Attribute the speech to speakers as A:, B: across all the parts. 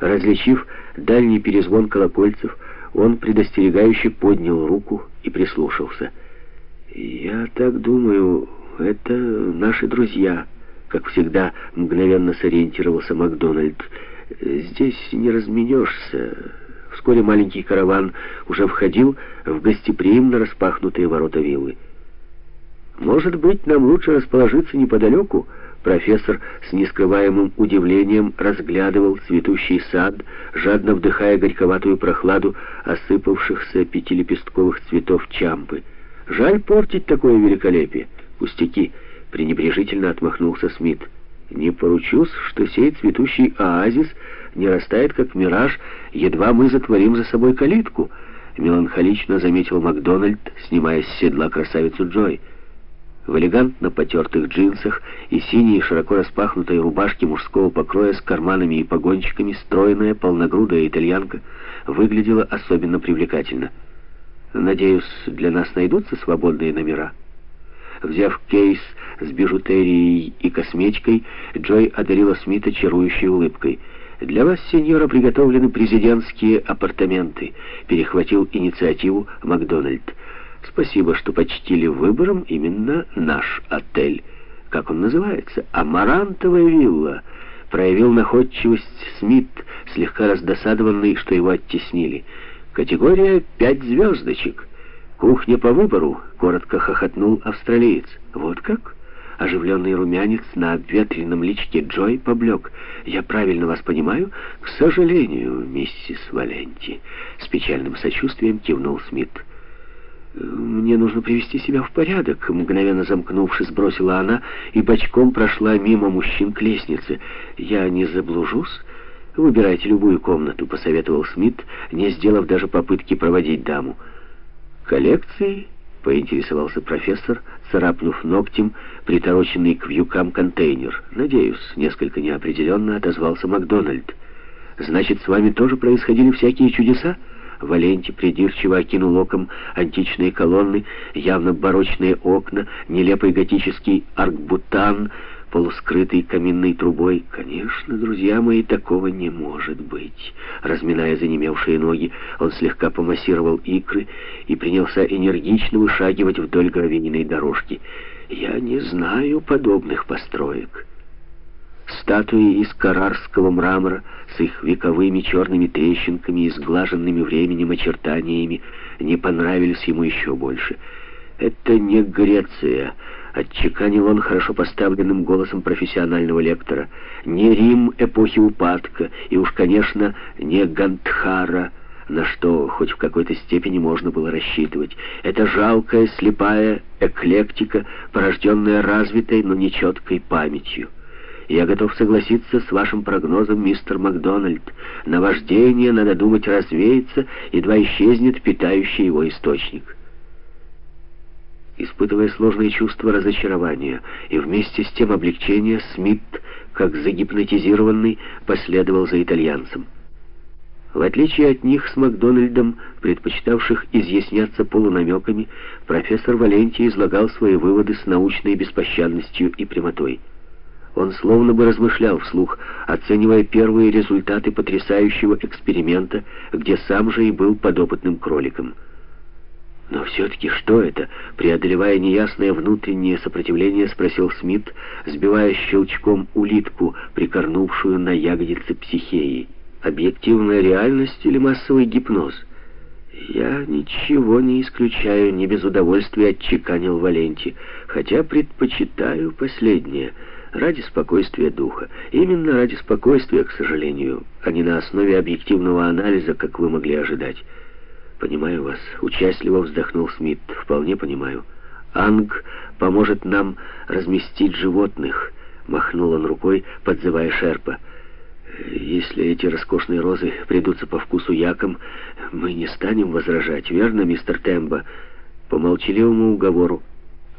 A: Различив дальний перезвон колокольцев, он предостерегающе поднял руку и прислушался. «Я так думаю, это наши друзья», — как всегда мгновенно сориентировался Макдональд. «Здесь не разменешься». Вскоре маленький караван уже входил в гостеприимно распахнутые ворота виллы. «Может быть, нам лучше расположиться неподалеку?» Профессор с нескрываемым удивлением разглядывал цветущий сад, жадно вдыхая горьковатую прохладу осыпавшихся пятилепестковых цветов чампы. «Жаль портить такое великолепие!» «Пустяки!» — пренебрежительно отмахнулся Смит. «Не поручусь, что сей цветущий оазис не растает, как мираж, едва мы затворим за собой калитку», — меланхолично заметил Макдональд, снимая с седла красавицу Джой. В элегантно потертых джинсах и синей широко распахнутой рубашке мужского покроя с карманами и погончиками стройная полногрудая итальянка выглядела особенно привлекательно. «Надеюсь, для нас найдутся свободные номера?» Взяв кейс с бижутерией и косметикой, Джой одарила Смита чарующей улыбкой. «Для вас, сеньора, приготовлены президентские апартаменты», — перехватил инициативу Макдональд. Спасибо, что почтили выбором именно наш отель. Как он называется? Амарантовая вилла. Проявил находчивость Смит, слегка раздосадованный, что его оттеснили. Категория «пять звездочек». «Кухня по выбору», — коротко хохотнул австралиец. «Вот как?» Оживленный румянец на обветренном личке Джой поблек. «Я правильно вас понимаю?» «К сожалению, миссис Валенти», — с печальным сочувствием кивнул Смит. «Мне нужно привести себя в порядок», — мгновенно замкнувшись, бросила она и бочком прошла мимо мужчин к лестнице. «Я не заблужусь?» «Выбирайте любую комнату», — посоветовал Смит, не сделав даже попытки проводить даму. «Коллекции?» — поинтересовался профессор, царапнув ногтем притороченный к вьюкам контейнер. «Надеюсь», — несколько неопределенно отозвался Макдональд. «Значит, с вами тоже происходили всякие чудеса?» Валенти придирчиво окинул оком античные колонны, явно барочные окна, нелепый готический аркбутан, полускрытый каминной трубой. «Конечно, друзья мои, такого не может быть!» Разминая занемевшие ноги, он слегка помассировал икры и принялся энергично вышагивать вдоль гравийной дорожки. «Я не знаю подобных построек». Статуи из карарского мрамора с их вековыми черными трещинками и сглаженными временем очертаниями не понравились ему еще больше. «Это не Греция», — отчеканил он хорошо поставленным голосом профессионального лектора, «не Рим эпохи упадка, и уж, конечно, не Гандхара» на что хоть в какой-то степени можно было рассчитывать. Это жалкая, слепая эклектика, порожденная развитой, но нечеткой памятью. Я готов согласиться с вашим прогнозом, мистер Макдональд. Наваждение, надо думать, развеется, едва исчезнет питающий его источник. Испытывая сложные чувства разочарования и вместе с тем облегчения, Смит, как загипнотизированный, последовал за итальянцем. В отличие от них с Макдональдом, предпочитавших изъясняться полунамеками, профессор Валентий излагал свои выводы с научной беспощадностью и прямотой. Он словно бы размышлял вслух, оценивая первые результаты потрясающего эксперимента, где сам же и был подопытным кроликом. «Но все-таки что это?» Преодолевая неясное внутреннее сопротивление, спросил Смит, сбивая щелчком улитку, прикорнувшую на ягодице психеи. «Объективная реальность или массовый гипноз?» «Я ничего не исключаю, не без удовольствия отчеканил Валенти, хотя предпочитаю последнее» ради спокойствия духа. Именно ради спокойствия, к сожалению, а не на основе объективного анализа, как вы могли ожидать. Понимаю вас, участливо вздохнул Смит. Вполне понимаю. Анг поможет нам разместить животных, махнул он рукой, подзывая Шерпа. Если эти роскошные розы придутся по вкусу якам, мы не станем возражать, верно, мистер Тембо? По молчаливому уговору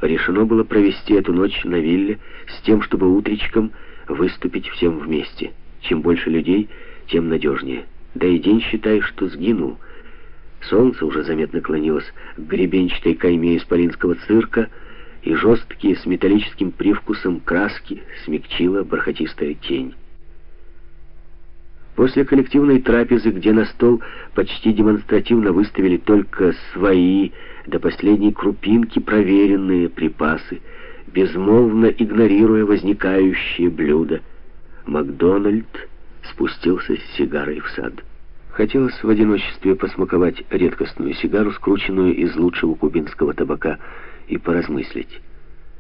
A: решено было провести эту ночь на вилле с тем, чтобы утречком выступить всем вместе. Чем больше людей, тем надежнее. Да и день, считай, что сгинул. Солнце уже заметно клонилось к гребенчатой кайме исполинского цирка, и жесткие с металлическим привкусом краски смягчила бархатистая тень. После коллективной трапезы, где на стол почти демонстративно выставили только свои, до последней крупинки проверенные припасы, безмолвно игнорируя возникающие блюда, Макдональд спустился с сигарой в сад. Хотелось в одиночестве посмаковать редкостную сигару, скрученную из лучшего кубинского табака, и поразмыслить.